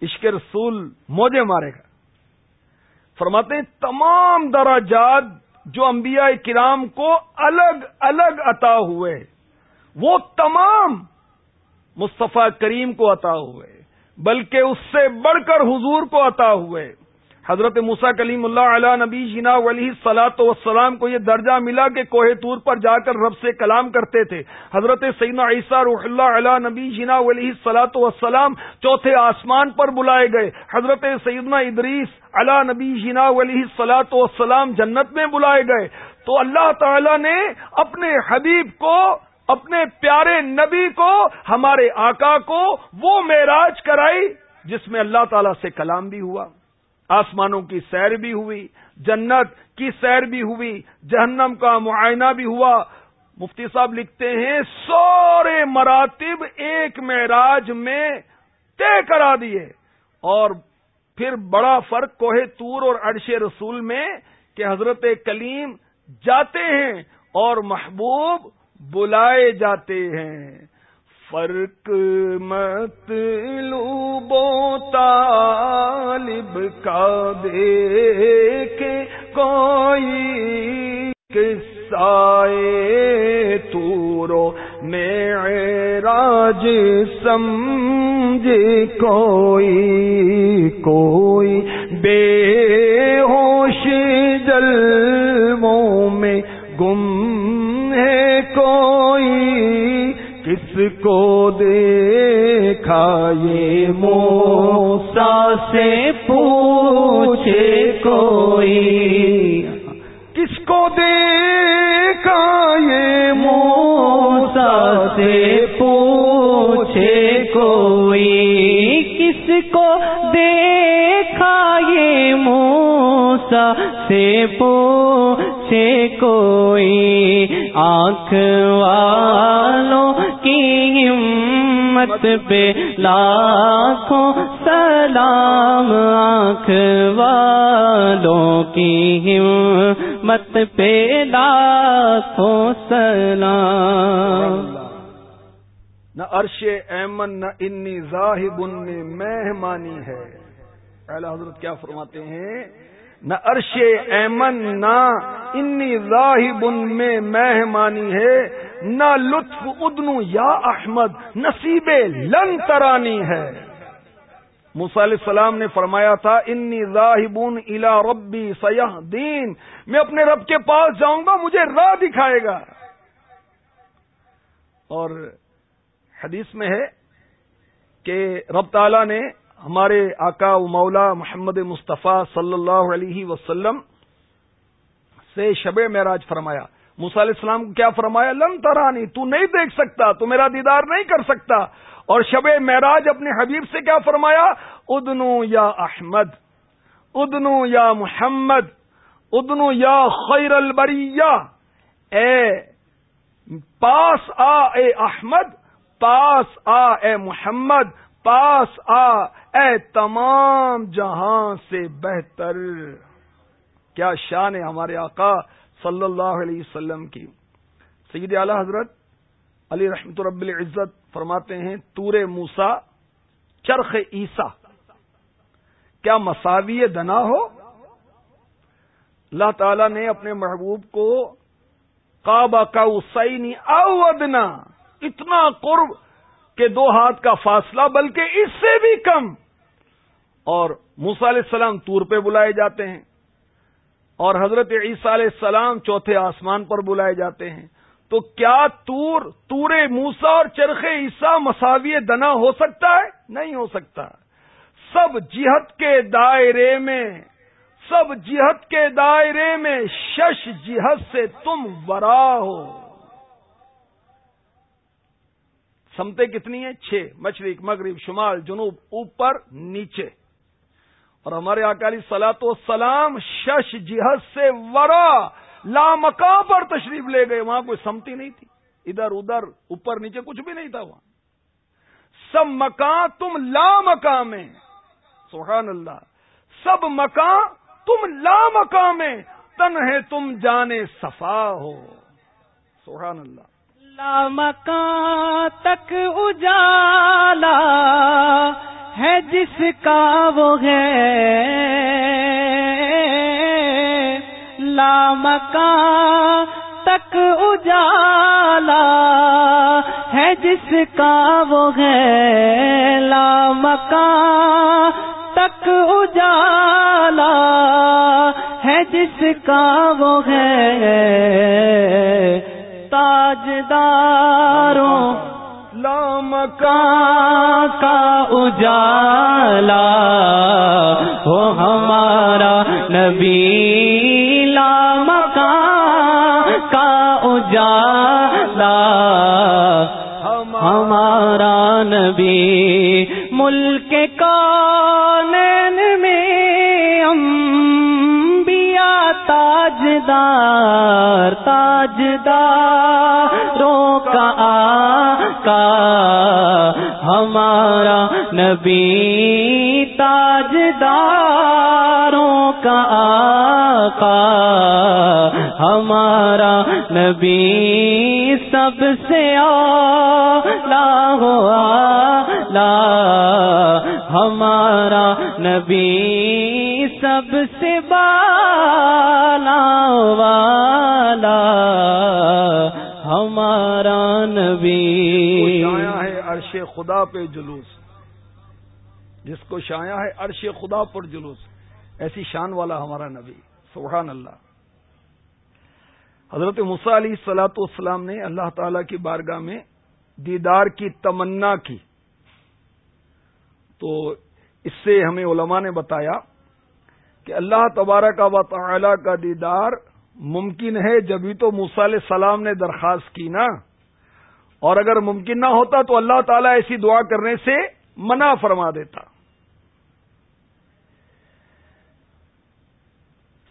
عشق رسول موجے مارے گا۔ فرماتے ہیں، تمام دراجات جو انبیاء کرام کو الگ الگ عطا ہوئے، وہ تمام مصطفیٰ کریم کو عطا ہوئے، بلکہ اس سے بڑھ کر حضور کو عطا ہوئے۔ حضرت موسا کلیم اللہ علیہ نبی جنا ولی سلاۃ وسلام کو یہ درجہ ملا کہ کوہ طور پر جا کر رب سے کلام کرتے تھے۔ حضرت سیدنا عیسیٰ روح اللہ علیہ نبی جنا ولی سلاۃ وسلام چوتھے آسمان پر بلائے گئے۔ حضرت سیدنا ادریس علا نبی جنا ولی سلاۃ وسلام جنت میں بلائے گئے۔ تو اللہ تعالی نے اپنے حبیب کو، اپنے پیارے نبی کو، ہمارے آقا کو وہ معراج کرائی جس میں اللہ تعالی سے کلام بھی ہوا۔ آسمانوں کی سیر بھی ہوئی، جنت کی سیر بھی ہوئی، جہنم کا معائنہ بھی ہوا۔ مفتی صاحب لکھتے ہیں، سورے مراتب ایک معراج میں طے کرا دیے۔ اور پھر بڑا فرق کوہ تور اور عرش رسول میں کہ حضرت کلیم جاتے ہیں اور محبوب بلائے جاتے ہیں۔ فرق مت لو طالب کا دیکھ کوئی قصائے تورو میں راج سمجھ کوئی کوئی بے ہوش جلموں میں گم ہے کوئی کس کو دیکھا یہ موسا سے پوچھے کوئی؟ کس کو دیکھا یہ موسا سے پوچھے کوئی؟ کس کو دیکھا یہ موسا سے پوچھے کوئی آنکھ والوں کی ہمت پہ لاکھوں سلام آنکھ والوں کی ہمت پہ لاکھوں سلام نہ عرش ایمن، نہ انی ذاہب ان میں مہمانی ہے۔ اعلی حضرت کیا فرماتے ہیں؟ نہ عرش ایمن، نہ انی ذاہب ان میں مہمانی ہے، نہ لطف ادنو یا احمد، نصیب لن ترانی ہے۔ علیہ السلام نے فرمایا تھا، انی ذاہبون الا ربی سیاح دین میں اپنے رب کے پاس جاؤں گا، مجھے راہ دکھائے گا۔ اور حدیث میں ہے کہ رب تعالی نے ہمارے آقا و مولا محمد مصطفیٰ صلی اللہ علیہ وسلم سے شب معراج فرمایا۔ علیہ السلام کو کیا فرمایا؟ لن ترانی، تو نہیں دیکھ سکتا، تو میرا دیدار نہیں کر سکتا۔ اور شب معراج اپنے حبیب سے کیا فرمایا؟ ادنو یا احمد، ادنو یا محمد، ادنو یا خیر البریہ۔ اے پاس آ، اے احمد، پاس آ، اے محمد، پاس آ اے تمام جہاں سے بہتر۔ کیا شان ہے ہمارے آقا صلی اللہ علیہ وسلم کی۔ سید اعلی حضرت علی رحمت رب العزت فرماتے ہیں، تور موسا چرخ عیسا کیا مساوی دنا ہو؟ اللہ تعالی نے اپنے محبوب کو کعبہ کا اسینی اودنا اتنا قرب کہ دو ہاتھ کا فاصلہ، بلکہ اس سے بھی کم۔ اور موسا علیہ السلام تور پہ بلائے جاتے ہیں۔ اور حضرت عیسیٰ علیہ السلام چوتھے آسمان پر بلائے جاتے ہیں۔ تو کیا تور تور موسا اور چرخ عیسیٰ مساوی دنا ہو سکتا ہے؟ نہیں ہو سکتا۔ سب جہت کے دائرے میں، سب جہت کے دائرے میں شش جہت سے تم ورا ہو۔ سمتے کتنی ہیں؟ چھ۔ مشرق، مغرب، شمال، جنوب، اوپر، نیچے۔ اور ہمارے اکالی سلا تو سلام شش جہد سے ورا لامکاں پر تشریف لے گئے۔ وہاں کوئی سمتی نہیں تھی۔ ادھر ادھر، اوپر، نیچے کچھ بھی نہیں تھا وہاں۔ سب مکان تم لامکاں میں سبحان اللہ۔ سب مکان تم لامکاں میں تن ہے تم جانے صفا ہو۔ سبحان اللہ۔ لامکان تک اجالا ہے جس کا وہ ہے لامکا تک اجالا ہے جس کا وہ ہے لامکا تک اجالا ہے جس کا وہ ہے تاجداروں لامکان کا اجالا ہو ہمارا نبی لامکان کا اجالا ہمارا نبی ملک کا تاجدار تاجدار، روکا کا ہمارا نبی تاجداروں کا آقا، ہمارا نبی سب سے ہوا لا ہمارا نبی سب سے بالا والا ہمارا نبی۔ شایا ہے عرش خدا پہ جلوس۔ جس کو شایا ہے عرش خدا پر جلوس۔ ایسی شان والا ہمارا نبی۔ سبحان اللہ۔ حضرت مسا علی سلاۃ والسلام نے اللہ تعالی کی بارگاہ میں دیدار کی تمنا کی۔ تو اس سے ہمیں علماء نے بتایا کہ اللہ تبارہ کا و تعالی کا دیدار ممکن ہے جبھی تو موسا علیہ السلام نے درخواست کی نا۔ اور اگر ممکن نہ ہوتا تو اللہ تعالیٰ ایسی دعا کرنے سے منع فرما دیتا۔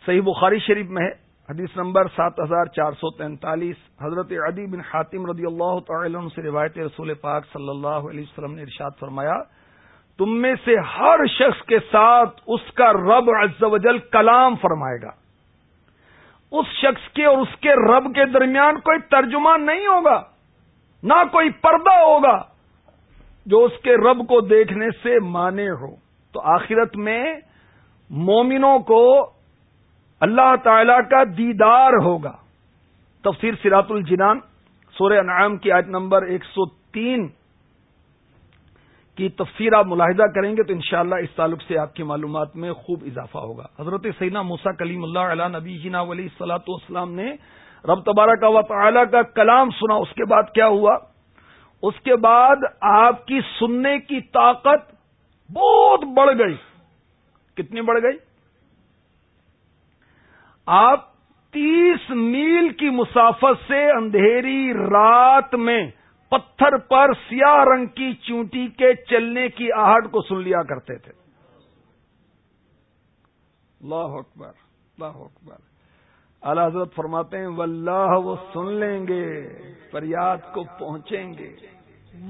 صحیح بخاری شریف میں ہے، حدیث نمبر سات ہزار چار سو تینتالیس۔ حضرت عدی بن حاتم رضی اللہ تعالی عنہ سے روایت رسول پاک صلی اللہ علیہ وسلم نے ارشاد فرمایا تم میں سے ہر شخص کے ساتھ اس کا رب عز و جل کلام فرمائے گا۔ اس شخص کے اور اس کے رب کے درمیان کوئی ترجمان نہیں ہوگا، نہ کوئی پردہ ہوگا جو اس کے رب کو دیکھنے سے مانے ہو۔ تو آخرت میں مومنوں کو اللہ تعالی کا دیدار ہوگا۔ تفسیر سیرات الجنان سورہ انعام کی آج نمبر ایک سو تین۔ کی تفسیر آپ ملاحظہ کریں گے تو انشاءاللہ اس تعلق سے آپ کی معلومات میں خوب اضافہ ہوگا۔ حضرت سینا موسا کلیم اللہ علیہ نبی جنا ولی سلاۃ والسلام نے رب تبارہ کا و تعالی کا کلام سنا، اس کے بعد کیا ہوا؟ اس کے بعد آپ کی سننے کی طاقت بہت بڑھ گئی۔ کتنی بڑھ گئی؟ آپ تیس میل کی مسافت سے اندھیری رات میں پتھر پر سیاہ رنگ کی چونٹی کے چلنے کی آہٹ کو سن لیا کرتے تھے۔ اللہ اکبر اللہ اکبر۔ اعلی حضرت فرماتے ہیں، واللہ وہ سن لیں گے، فریاد کو پہنچیں گے۔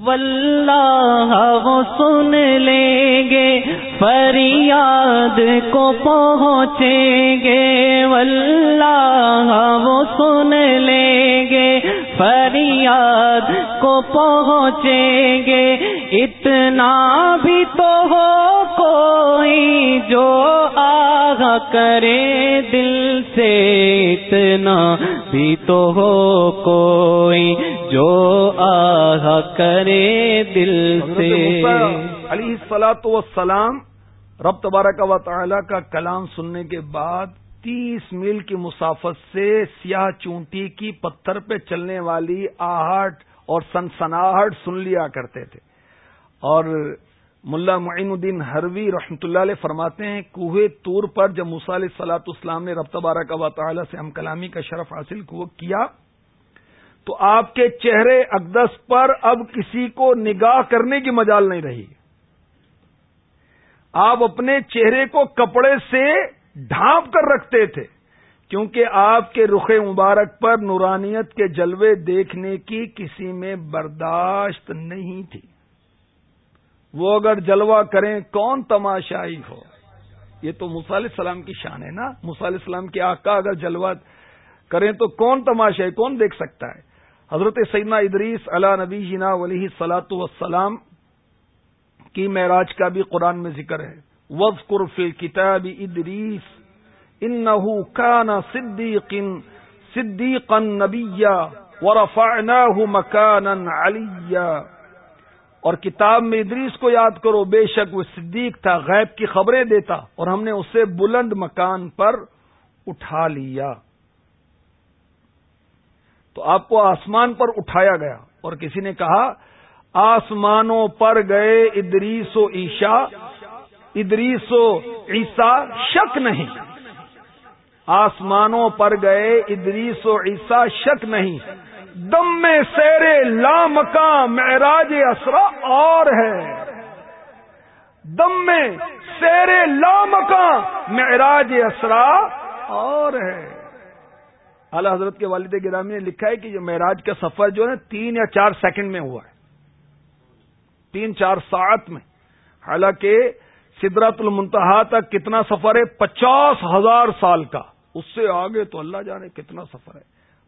واللہ وہ سن لیں گے، فریاد کو پہنچیں گے۔ واللہ وہ سن لیں گے فریاد کو پہنچیں گے۔ اتنا بھی تو ہو کوئی جو آگ کرے دل سے۔ اتنا بھی تو ہو کوئی جو آگ کرے دل سے۔ علی سلاۃ وسلام رب تبارک و تعالی کا کلام سننے کے بعد تیس میل کی مسافت سے سیاہ چونٹی کی پتھر پہ چلنے والی آہٹ اور سنسناہٹ سن لیا کرتے تھے۔ اور ملا معین الدین حروی رحمۃ اللہ علیہ فرماتے ہیں، کوہ تور پر جب علیہ سلاۃ اسلام نے رب کا تعالی سے ہم کلامی کا شرف حاصل کیا، تو آپ کے چہرے اقدس پر اب کسی کو نگاہ کرنے کی مجال نہیں رہی۔ آپ اپنے چہرے کو کپڑے سے ڈھانپ کر رکھتے تھے، کیونکہ آپ کے رخ مبارک پر نورانیت کے جلوے دیکھنے کی کسی میں برداشت نہیں تھی۔ وہ اگر جلوہ کریں، کون تماشائی ہو؟ یہ تو علیہ السلام کی شان ہے نا۔ علیہ السلام کے آقا اگر جلوہ کریں تو کون تماشائی، کون دیکھ سکتا ہے؟ حضرت سیدنا ادریس علا نبی جنا ولی سلاۃ وسلام کی معراج کا بھی قرآن میں ذکر ہے۔ وز قرفی کتاب ادریس ان کان صدیق صدیق نبیا ورفعناه مکانا علیہ اور کتاب میں ادریس کو یاد کرو، بے شک وہ صدیق تھا، غیب کی خبریں دیتا اور ہم نے اسے بلند مکان پر اٹھا لیا۔ تو آپ کو آسمان پر اٹھایا گیا اور کسی نے کہا، آسمانوں پر گئے ادریس و عیشا ادریس و عیسا شک نہیں۔ آسمانوں پر گئے ادریس و عیسا شک نہیں۔ دم میں سیرے لامکاں معراج اسرا اور ہے۔ دم میں سیرے لامکاں معراج اسرا اور ہے۔ اعلی حضرت کے والد گرامی نے لکھا ہے کہ یہ معراج کا سفر جو ہے تین یا چار سیکنڈ میں ہوا ہے۔ تین چار ساعت میں۔ حالانکہ سدرت المنتہا تک کتنا سفر ہے؟ پچاس ہزار سال کا۔ اس سے آگے تو اللہ جانے کتنا سفر ہے۔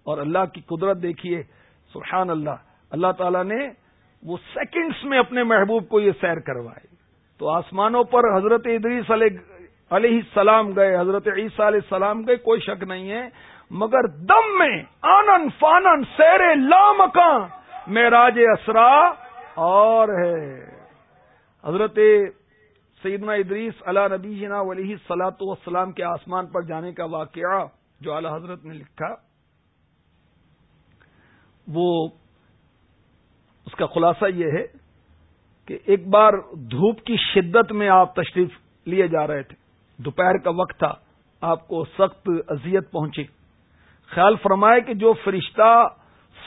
اور اللہ کی قدرت دیکھیے، سبحان اللہ اللہ تعالیٰ نے وہ سیکنڈز میں اپنے محبوب کو یہ سیر کروائے۔ تو آسمانوں پر حضرت ادریس علیہ السلام گئے، حضرت عیسیٰ علیہ السلام گئے، کوئی شک نہیں ہے۔ مگر دم میں آنن فانن سیر لامکان، معراج اسرا اور ہے۔ حضرت سیدنا ادریس علا نبی جنا ولی سلاۃ والسلام کے آسمان پر جانے کا واقعہ جو اعلی حضرت نے لکھا، وہ اس کا خلاصہ یہ ہے کہ ایک بار دھوپ کی شدت میں آپ تشریف لیے جا رہے تھے۔ دوپہر کا وقت تھا، آپ کو سخت اذیت پہنچی۔ خیال فرمائے کہ جو فرشتہ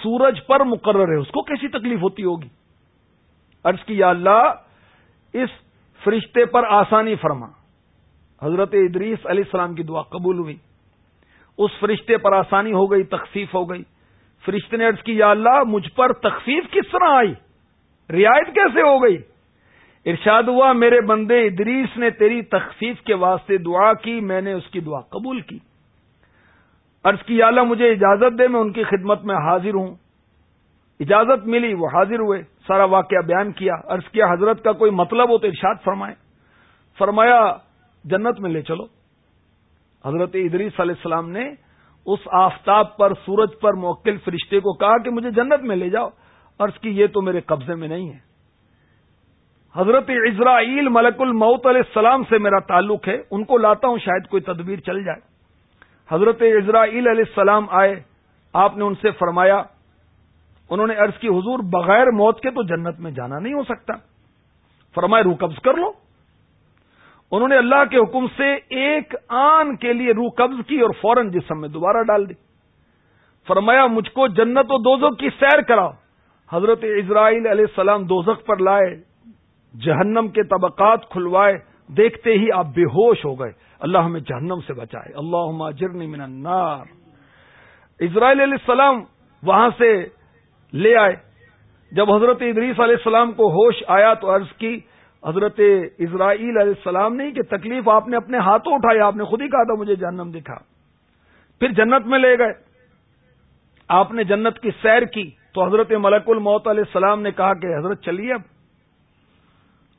سورج پر مقرر ہے، اس کو کیسی تکلیف ہوتی ہوگی؟ عرض کی یا اللہ، اس فرشتے پر آسانی فرما۔ حضرت ادریس علیہ السلام کی دعا قبول ہوئی۔ اس فرشتے پر آسانی ہو گئی، تخفیف ہو گئی۔ فرشتے نے ارض کی، یا اللہ، مجھ پر تخفیف کس طرح آئی؟ رعایت کیسے ہو گئی؟ ارشاد ہوا، میرے بندے ادریس نے تیری تخفیف کے واسطے دعا کی، میں نے اس کی دعا قبول کی۔ عرض کی، یا اللہ، مجھے اجازت دے، میں ان کی خدمت میں حاضر ہوں۔ اجازت ملی، وہ حاضر ہوئے۔ سارا واقعہ بیان کیا، عرض کیا، حضرت کا کوئی مطلب ہو تو ارشاد فرمائے فرمایا، جنت میں لے چلو۔ حضرت ادریس علیہ السلام نے اس آفتاب پر، سورج پر موکل فرشتے کو کہا کہ مجھے جنت میں لے جاؤ۔ عرض کی، یہ تو میرے قبضے میں نہیں ہے۔ حضرت اسرائیل ملک الموت علیہ السلام سے میرا تعلق ہے، ان کو لاتا ہوں، شاید کوئی تدبیر چل جائے۔ حضرت اسرائیل علیہ السلام آئے، آپ نے ان سے فرمایا انہوں نے عرض کی، حضور، بغیر موت کے تو جنت میں جانا نہیں ہو سکتا۔ فرمائے روح قبض کر لو۔ انہوں نے اللہ کے حکم سے ایک آن کے لیے روح قبض کی اور فوراً جسم میں دوبارہ ڈال دی۔ فرمایا، مجھ کو جنت و دوزخ کی سیر کراؤ۔ حضرت اسرائیل علیہ السلام دوزخ پر لائے، جہنم کے طبقات کھلوائے، دیکھتے ہی آپ بے ہوش ہو گئے۔ اللہ ہمیں جہنم سے بچائے۔ اللہ جرنی من النار۔ اسرائیل علیہ السلام وہاں سے لے آئے۔ جب حضرت ادریس علیہ السلام کو ہوش آیا تو عرض کی، حضرت اسرائیل علیہ السلام نہیں کہ تکلیف آپ نے اپنے ہاتھوں اٹھائی، آپ نے خود ہی کہا تھا مجھے جہنم دکھا۔ پھر جنت میں لے گئے۔ آپ نے جنت کی سیر کی تو حضرت ملک الموت علیہ السلام نے کہا کہ حضرت چلیے اب۔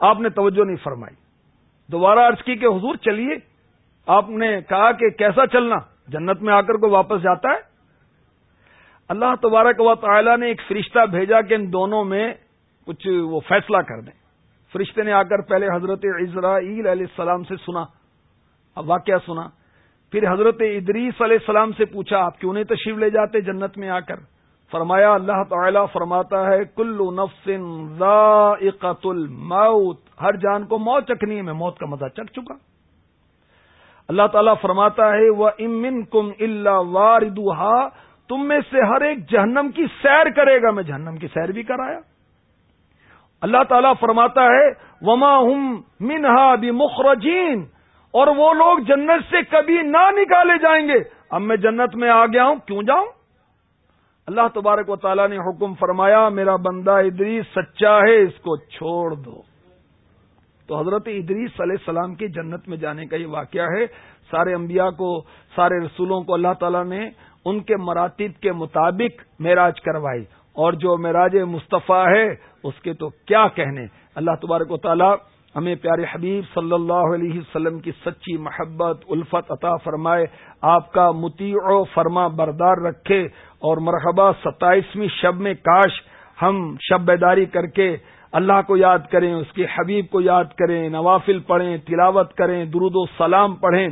آپ نے توجہ نہیں فرمائی۔ دوبارہ عرض کی کہ حضور چلیے۔ آپ نے کہا کہ کیسا چلنا؟ جنت میں آ کر کو واپس جاتا ہے؟ اللہ تبارک و تعالی نے ایک فرشتہ بھیجا کہ ان دونوں میں کچھ وہ فیصلہ کر دیں۔ فرشتے نے آ کر پہلے حضرت عزرائیل علیہ السلام سے سنا، اب واقعہ سنا۔ پھر حضرت ادریس علیہ السلام سے پوچھا، آپ کیوں نہیں تشریف لے جاتے جنت میں آ کر؟ فرمایا، اللہ تعالی فرماتا ہے کلو نفس ذائقت الموت۔ ہر جان کو موت چکھنی ہے، میں موت کا مزہ چکھ چکا۔ اللہ تعالیٰ فرماتا ہے وہ امن کم اللہ واردہ تم میں سے ہر ایک جہنم کی سیر کرے گا میں جہنم کی سیر بھی کرایا۔ اللہ تعالیٰ فرماتا ہے، وما ہم منہا بھی مخرجین اور وہ لوگ جنت سے کبھی نہ نکالے جائیں گے۔ اب میں جنت میں آ گیا ہوں، کیوں جاؤں؟ اللہ تبارک و تعالیٰ نے حکم فرمایا، میرا بندہ ادریس سچا ہے، اس کو چھوڑ دو۔ تو حضرت ادریس علیہ السلام کی جنت میں جانے کا یہ واقعہ ہے۔ سارے انبیاء کو، سارے رسولوں کو اللہ تعالیٰ نے ان کے مراتب کے مطابق معراج کروائی اور جو معراج مصطفیٰ ہے، اس کے تو کیا کہنے؟ اللہ تبارک و تعالیٰ ہمیں پیارے حبیب صلی اللہ علیہ وسلم کی سچی محبت، الفت عطا فرمائے، آپ کا متی و فرما بردار رکھے اور مرحبہ ستائیسویں شب میں کاش ہم شب بیداری کر کے اللہ کو یاد کریں، اس کے حبیب کو یاد کریں، نوافل پڑھیں، تلاوت کریں، درود و سلام پڑھیں،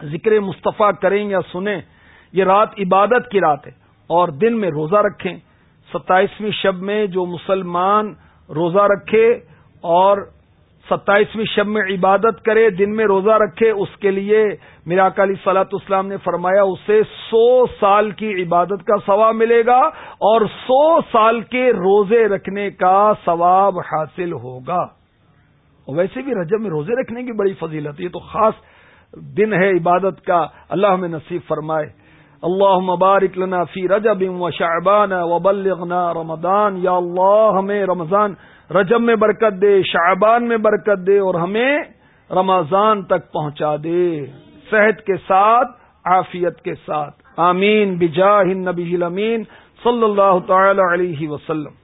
ذکر مصطفیٰ کریں یا سنیں۔ یہ رات عبادت کی رات ہے اور دن میں روزہ رکھیں۔ ستائیسویں شب میں جو مسلمان روزہ رکھے اور ستائیسویں شب میں عبادت کرے، دن میں روزہ رکھے، اس کے لیے میرا کالی سلاط اسلام نے فرمایا، اسے سو سال کی عبادت کا ثواب ملے گا اور سو سال کے روزے رکھنے کا ثواب حاصل ہوگا۔ ویسے بھی رجب میں روزے رکھنے کی بڑی فضیلت، یہ تو خاص دن ہے عبادت کا، اللہ ہمیں نصیب فرمائے۔ اللہ بارک لنا فی رجب و شعبان و بلغنا رمضان۔ یا اللہ، ہمیں رمضان رجب میں برکت دے، شعبان میں برکت دے اور ہمیں رمضان تک پہنچا دے۔ صحت کے ساتھ، عافیت کے ساتھ۔ آمین۔ بجاہ النبی الامین صلی اللہ تعالی علیہ وسلم۔